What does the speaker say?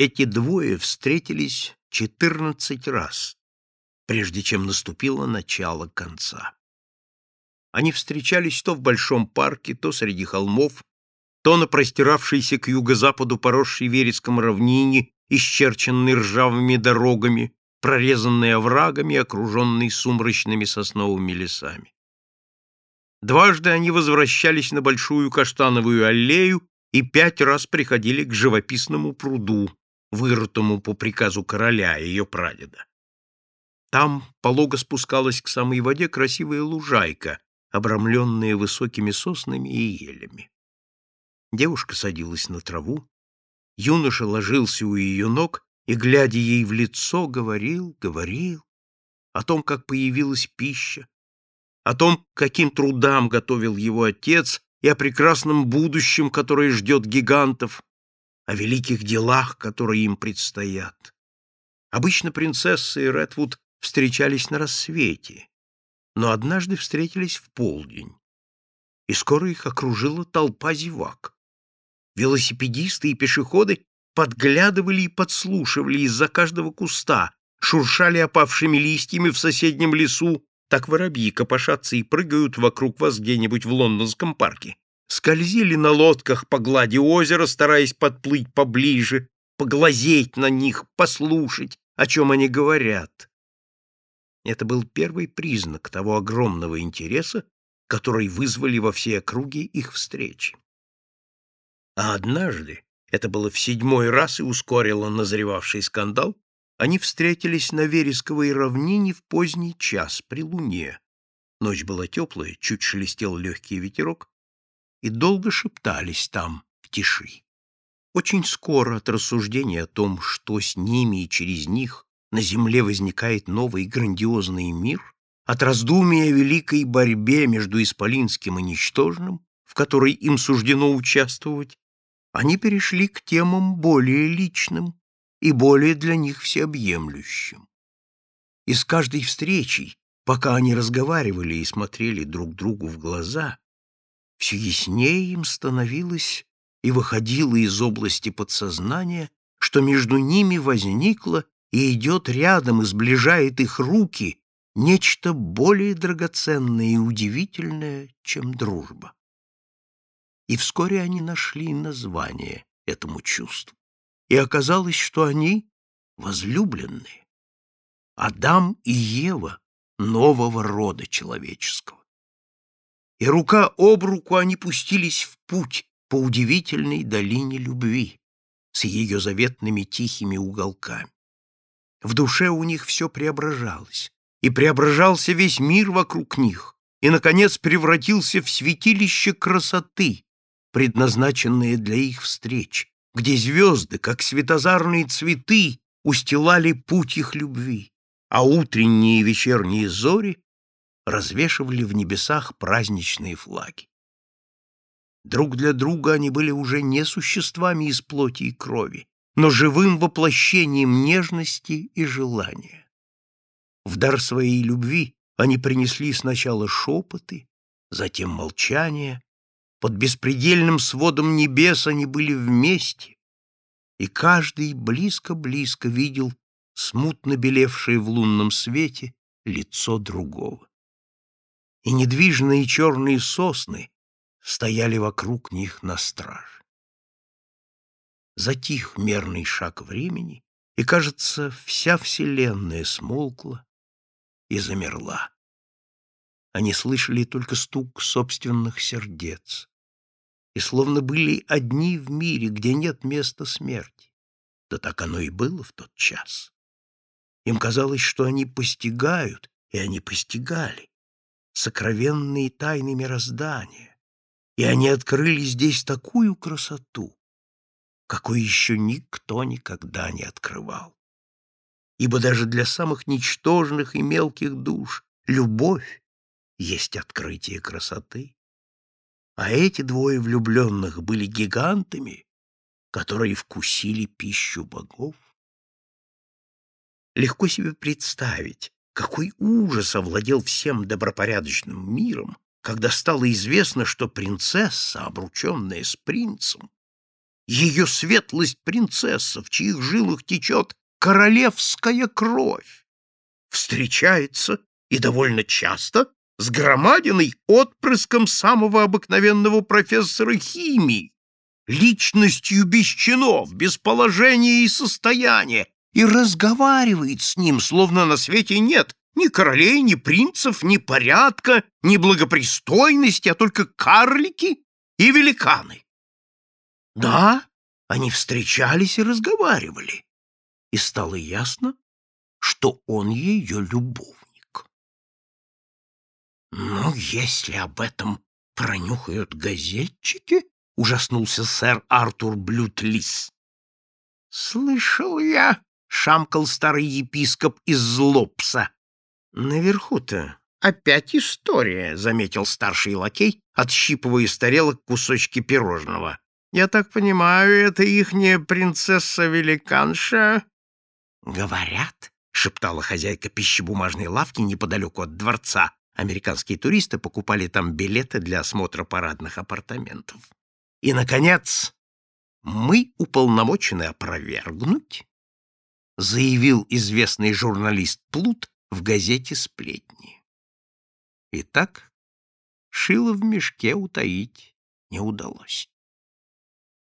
Эти двое встретились четырнадцать раз, прежде чем наступило начало конца. Они встречались то в большом парке, то среди холмов, то на простиравшейся к юго-западу поросшей вереском равнине, исчерченной ржавыми дорогами, прорезанной оврагами, окруженной сумрачными сосновыми лесами. Дважды они возвращались на большую каштановую аллею и пять раз приходили к живописному пруду, вырытому по приказу короля, ее прадеда. Там полого спускалась к самой воде красивая лужайка, обрамленная высокими соснами и елями. Девушка садилась на траву, юноша ложился у ее ног и, глядя ей в лицо, говорил, говорил о том, как появилась пища, о том, каким трудам готовил его отец и о прекрасном будущем, которое ждет гигантов, о великих делах, которые им предстоят. Обычно принцесса и Редвуд встречались на рассвете, но однажды встретились в полдень, и скоро их окружила толпа зевак. Велосипедисты и пешеходы подглядывали и подслушивали из-за каждого куста, шуршали опавшими листьями в соседнем лесу, так воробьи копошатся и прыгают вокруг вас где-нибудь в лондонском парке. Скользили на лодках по глади озера, стараясь подплыть поближе, поглазеть на них, послушать, о чем они говорят. Это был первый признак того огромного интереса, который вызвали во всей округе их встречи. А однажды, это было в седьмой раз и ускорило назревавший скандал, они встретились на вересковой равнине в поздний час при луне. Ночь была теплая, чуть шелестел легкий ветерок, и долго шептались там, в тиши. Очень скоро от рассуждения о том, что с ними и через них на земле возникает новый грандиозный мир, от раздумия о великой борьбе между исполинским и ничтожным, в которой им суждено участвовать, они перешли к темам более личным, и более для них всеобъемлющим. И с каждой встречей, пока они разговаривали и смотрели друг другу в глаза, все яснее им становилось и выходило из области подсознания, что между ними возникло и идет рядом и сближает их руки нечто более драгоценное и удивительное, чем дружба. И вскоре они нашли название этому чувству и оказалось, что они возлюбленные. Адам и Ева нового рода человеческого. И рука об руку они пустились в путь по удивительной долине любви с ее заветными тихими уголками. В душе у них все преображалось, и преображался весь мир вокруг них, и, наконец, превратился в святилище красоты, предназначенное для их встреч, где звезды, как светозарные цветы, устилали путь их любви, а утренние и вечерние зори развешивали в небесах праздничные флаги. Друг для друга они были уже не существами из плоти и крови, но живым воплощением нежности и желания. В дар своей любви они принесли сначала шепоты, затем молчание, под беспредельным сводом небес они были вместе, и каждый близко-близко видел смутно белевшее в лунном свете лицо другого. И недвижные черные сосны стояли вокруг них на страже. Затих мерный шаг времени, и, кажется, вся вселенная смолкла и замерла. Они слышали только стук собственных сердец и словно были одни в мире, где нет места смерти. Да так оно и было в тот час. Им казалось, что они постигают, и они постигали, сокровенные тайны мироздания, и они открыли здесь такую красоту, какой еще никто никогда не открывал. Ибо даже для самых ничтожных и мелких душ любовь есть открытие красоты а эти двое влюбленных были гигантами, которые вкусили пищу богов. Легко себе представить, какой ужас овладел всем добропорядочным миром, когда стало известно, что принцесса, обрученная с принцем, ее светлость принцесса, в чьих жилах течет королевская кровь, встречается и довольно часто с громадиной отпрыском самого обыкновенного профессора химии, личностью без чинов, без положения и состояния, и разговаривает с ним, словно на свете нет ни королей, ни принцев, ни порядка, ни благопристойности, а только карлики и великаны. Да, они встречались и разговаривали, и стало ясно, что он ее любовник. «Ну, если об этом пронюхают газетчики, — ужаснулся сэр Артур Блютлис. «Слышал я», — шамкал старый епископ из Злопса. «Наверху-то опять история», — заметил старший лакей, отщипывая из тарелок кусочки пирожного. «Я так понимаю, это ихняя принцесса-великанша?» «Говорят», — шептала хозяйка пищебумажной лавки неподалеку от дворца. Американские туристы покупали там билеты для осмотра парадных апартаментов. И, наконец, мы уполномочены опровергнуть, заявил известный журналист Плут в газете «Сплетни». Итак, шило в мешке утаить не удалось.